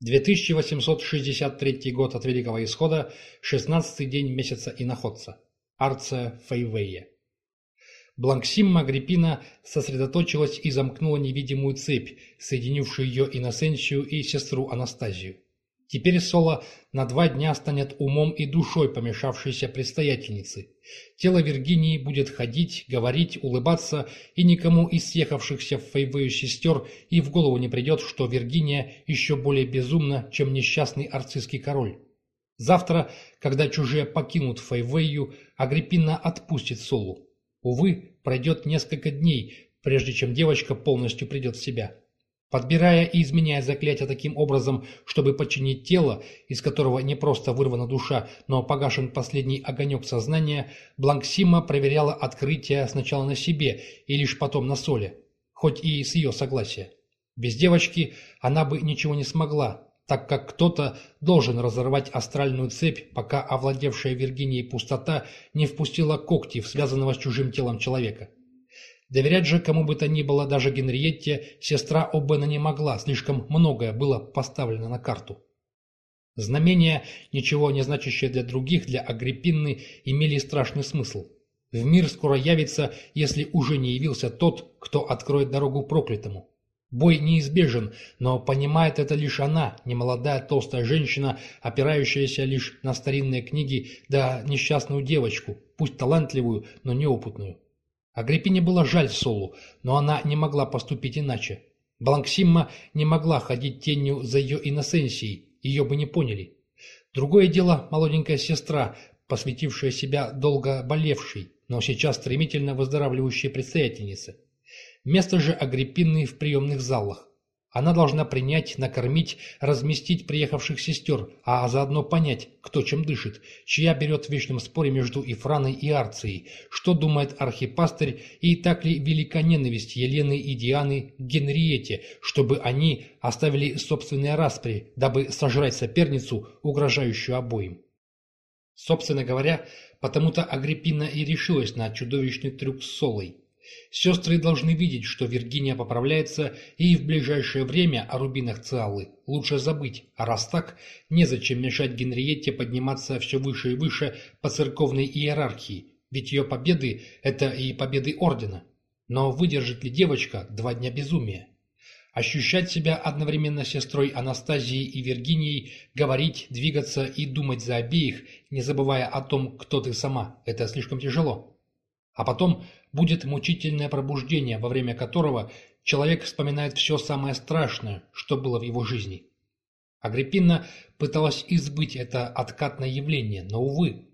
2863 год от Великого Исхода, 16 день месяца иноходца. Арция Фейвея. Бланксимма Агриппина сосредоточилась и замкнула невидимую цепь, соединившую ее Инносенсию и сестру Анастазию. Теперь Соло на два дня станет умом и душой помешавшейся предстоятельницы. Тело Виргинии будет ходить, говорить, улыбаться, и никому из съехавшихся в Фейвею сестер и в голову не придет, что Виргиния еще более безумна, чем несчастный арцистский король. Завтра, когда чужие покинут Фейвею, Агриппина отпустит Солу. Увы, пройдет несколько дней, прежде чем девочка полностью придет в себя. Подбирая и изменяя заклятие таким образом, чтобы подчинить тело, из которого не просто вырвана душа, но погашен последний огонек сознания, Бланксима проверяла открытие сначала на себе и лишь потом на Соле, хоть и с ее согласия. Без девочки она бы ничего не смогла, так как кто-то должен разорвать астральную цепь, пока овладевшая Виргинией пустота не впустила когти в связанного с чужим телом человека. Доверять же кому бы то ни было, даже Генриетте, сестра Обена не могла, слишком многое было поставлено на карту. Знамения, ничего не значащие для других, для Агриппины, имели страшный смысл. В мир скоро явится, если уже не явился тот, кто откроет дорогу проклятому. Бой неизбежен, но понимает это лишь она, немолодая толстая женщина, опирающаяся лишь на старинные книги, да несчастную девочку, пусть талантливую, но неопытную. Агриппине было жаль Солу, но она не могла поступить иначе. Бланксимма не могла ходить тенью за ее иносенсией, ее бы не поняли. Другое дело молоденькая сестра, посвятившая себя долго болевшей, но сейчас стремительно выздоравливающей предстоятельнице. Место же Агриппины в приемных залах. Она должна принять, накормить, разместить приехавших сестер, а заодно понять, кто чем дышит, чья берет в вечном споре между Ифраной и Арцией, что думает архипастырь и так ли велика ненависть Елены и Дианы к Генриете, чтобы они оставили собственные распри, дабы сожрать соперницу, угрожающую обоим. Собственно говоря, потому-то Агриппина и решилась на чудовищный трюк с Солой. Сестры должны видеть, что Виргиния поправляется, и в ближайшее время о рубинах Циалы лучше забыть, а раз так, незачем мешать Генриетте подниматься все выше и выше по церковной иерархии, ведь ее победы – это и победы Ордена. Но выдержит ли девочка два дня безумия? Ощущать себя одновременно сестрой Анастазии и Виргинией, говорить, двигаться и думать за обеих, не забывая о том, кто ты сама – это слишком тяжело. А потом будет мучительное пробуждение, во время которого человек вспоминает все самое страшное, что было в его жизни. Агриппина пыталась избыть это откатное явление, но, увы.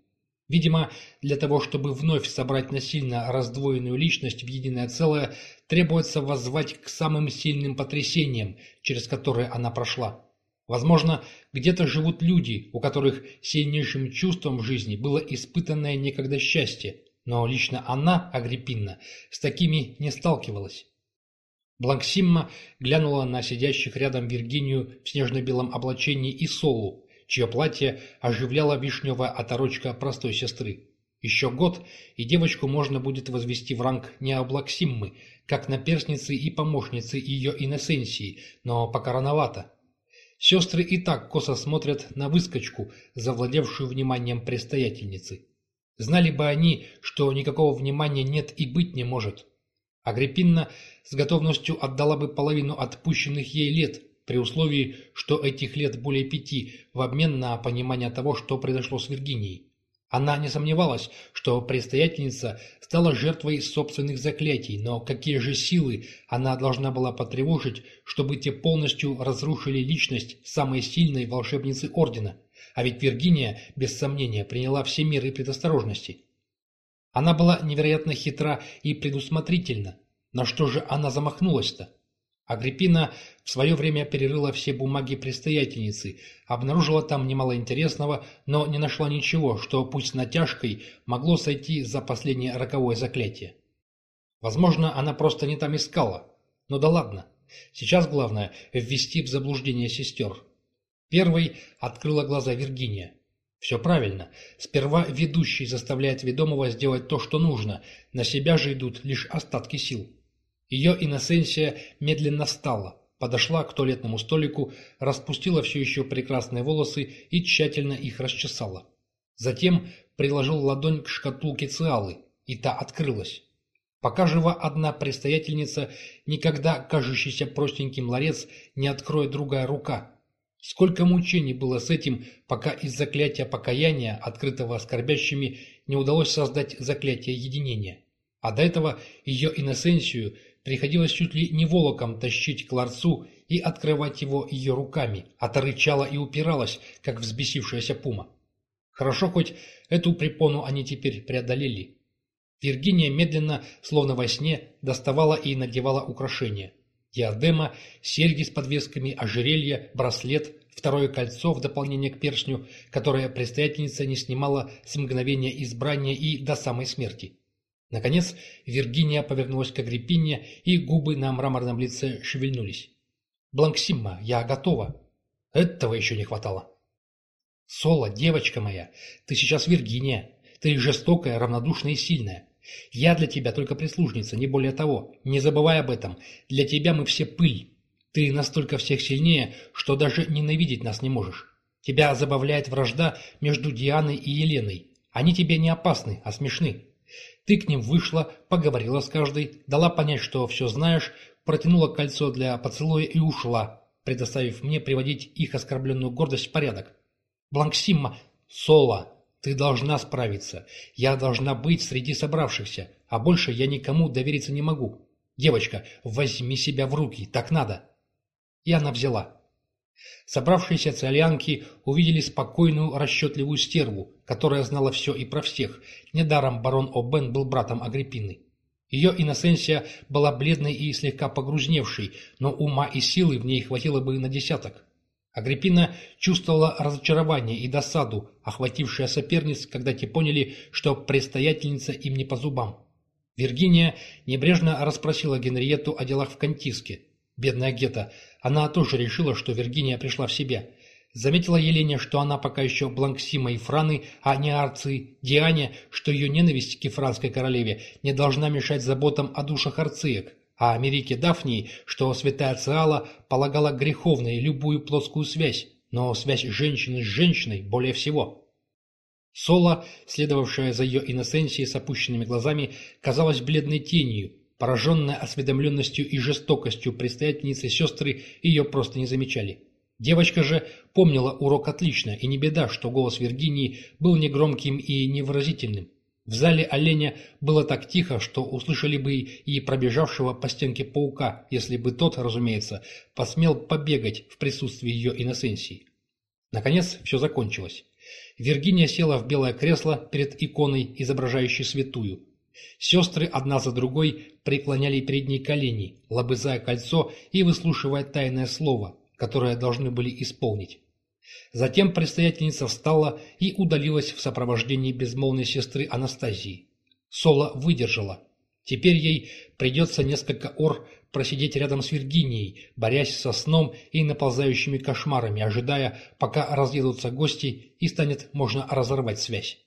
Видимо, для того, чтобы вновь собрать насильно раздвоенную личность в единое целое, требуется воззвать к самым сильным потрясениям, через которые она прошла. Возможно, где-то живут люди, у которых сильнейшим чувством жизни было испытанное некогда счастье, но лично она, Агриппина, с такими не сталкивалась. Бланксимма глянула на сидящих рядом Виргинию в снежно-белом облачении и Солу, чье платье оживляла вишневая оторочка простой сестры. Еще год, и девочку можно будет возвести в ранг Необлаксиммы, как наперсницы и помощницы ее иносенсии, но пока рановато. Сестры и так косо смотрят на выскочку, завладевшую вниманием предстоятельницы. Знали бы они, что никакого внимания нет и быть не может. Агриппина с готовностью отдала бы половину отпущенных ей лет, при условии, что этих лет более пяти, в обмен на понимание того, что произошло с Виргинией. Она не сомневалась, что предстоятельница стала жертвой собственных заклятий, но какие же силы она должна была потревожить, чтобы те полностью разрушили личность самой сильной волшебницы Ордена? А ведь Виргиния, без сомнения, приняла все меры предосторожности. Она была невероятно хитра и предусмотрительна. На что же она замахнулась-то? Агриппина в свое время перерыла все бумаги предстоятельницы, обнаружила там немало интересного, но не нашла ничего, что пусть натяжкой могло сойти за последнее роковое заклятие. Возможно, она просто не там искала. Но да ладно. Сейчас главное – ввести в заблуждение сестер. Первой открыла глаза Виргиния. Все правильно. Сперва ведущий заставляет ведомого сделать то, что нужно, на себя же идут лишь остатки сил. Ее иносенсия медленно стала, подошла к туалетному столику, распустила все еще прекрасные волосы и тщательно их расчесала. Затем приложил ладонь к шкатулке Циалы, и та открылась. Пока жива одна предстоятельница, никогда кажущийся простеньким ларец не откроет другая рука. Сколько мучений было с этим, пока из заклятия покаяния, открытого скорбящими, не удалось создать заклятие единения. А до этого ее иносенсию приходилось чуть ли не волоком тащить к ларцу и открывать его ее руками, а та и упиралась, как взбесившаяся пума. Хорошо, хоть эту препону они теперь преодолели. Виргиния медленно, словно во сне, доставала и надевала украшения. Диадема, серьги с подвесками, ожерелье, браслет, второе кольцо в дополнение к перстню, которое предстоятельница не снимала с мгновения избрания и до самой смерти. Наконец, Виргиния повернулась к Агриппине, и губы на мраморном лице шевельнулись. «Бланксимма, я готова». Этого еще не хватало. «Соло, девочка моя, ты сейчас Виргиния. Ты жестокая, равнодушная и сильная. Я для тебя только прислужница, не более того. Не забывай об этом. Для тебя мы все пыль. Ты настолько всех сильнее, что даже ненавидеть нас не можешь. Тебя забавляет вражда между Дианой и Еленой. Они тебе не опасны, а смешны. Ты к ним вышла, поговорила с каждой, дала понять, что все знаешь, протянула кольцо для поцелуя и ушла, предоставив мне приводить их оскорбленную гордость в порядок. Бланксимма, Соло, ты должна справиться. Я должна быть среди собравшихся, а больше я никому довериться не могу. Девочка, возьми себя в руки, так надо. И она взяла. Собравшиеся циолянки увидели спокойную, расчетливую стерву, которая знала все и про всех. Недаром барон О'Бен был братом Агриппины. Ее иносенсия была бледной и слегка погрузневшей, но ума и силы в ней хватило бы на десяток. Агриппина чувствовала разочарование и досаду, охватившее соперниц, когда те поняли, что предстоятельница им не по зубам. Виргиния небрежно расспросила Генриетту о делах в Кантиске. Бедная Гета, она тоже решила, что Виргиния пришла в себя. Заметила Елене, что она пока еще Бланксима и Франы, а не Арции, Диане, что ее ненависть к кефранской королеве не должна мешать заботам о душах арциек, а Америке Дафнии, что святая Циала полагала греховной любую плоскую связь, но связь женщины с женщиной более всего. Соло, следовавшая за ее иносенсией с опущенными глазами, казалась бледной тенью, пораженная осведомленностью и жестокостью предстоятельницы сестры ее просто не замечали. Девочка же помнила урок отлично, и не беда, что голос Виргинии был негромким и невыразительным. В зале оленя было так тихо, что услышали бы и пробежавшего по стенке паука, если бы тот, разумеется, посмел побегать в присутствии ее иносенсии. Наконец все закончилось. Виргиния села в белое кресло перед иконой, изображающей святую. Сестры одна за другой преклоняли перед ней колени, лобызая кольцо и выслушивая тайное слово, которое должны были исполнить. Затем предстоятельница встала и удалилась в сопровождении безмолвной сестры Анастазии. Соло выдержала. Теперь ей придется несколько ор просидеть рядом с Виргинией, борясь со сном и наползающими кошмарами, ожидая, пока разъедутся гости и станет можно разорвать связь.